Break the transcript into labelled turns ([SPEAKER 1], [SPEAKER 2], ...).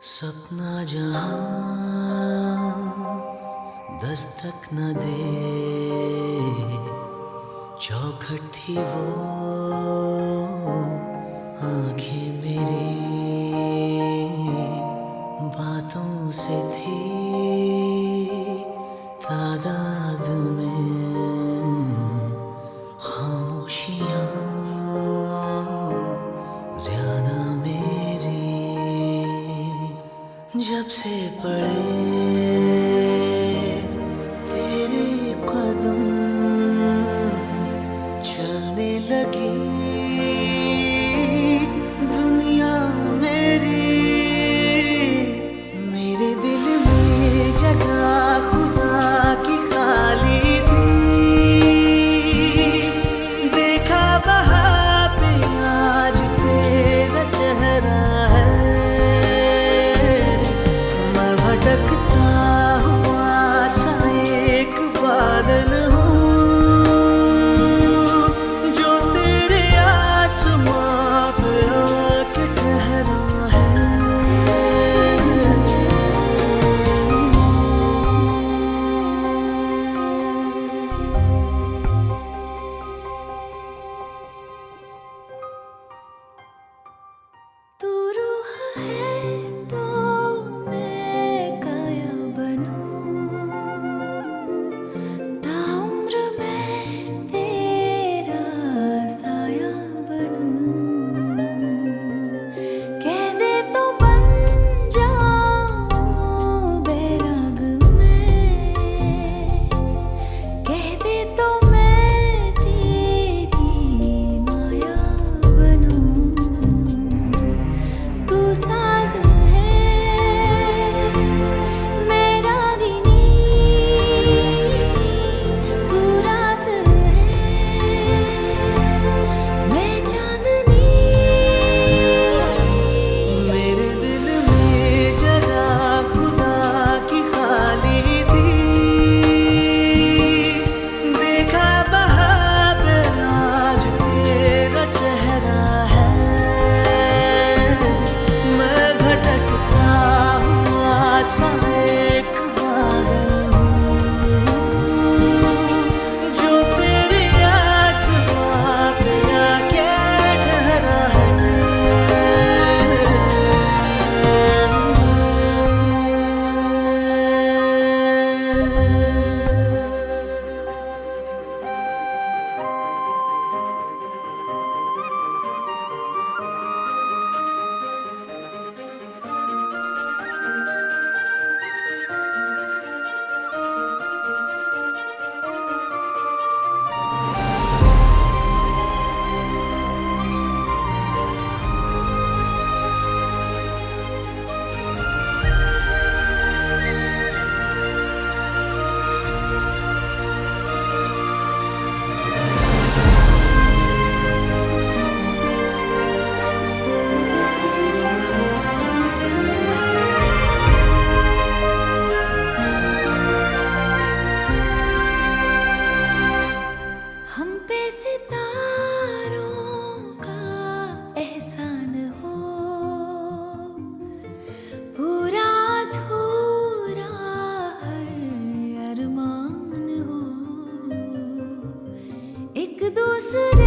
[SPEAKER 1] सपना जहाँ दस्तक न दे, चौखट थी वो आँखें मेरी, बातों से थी तादाद में।
[SPEAKER 2] सबसे बड़े Closer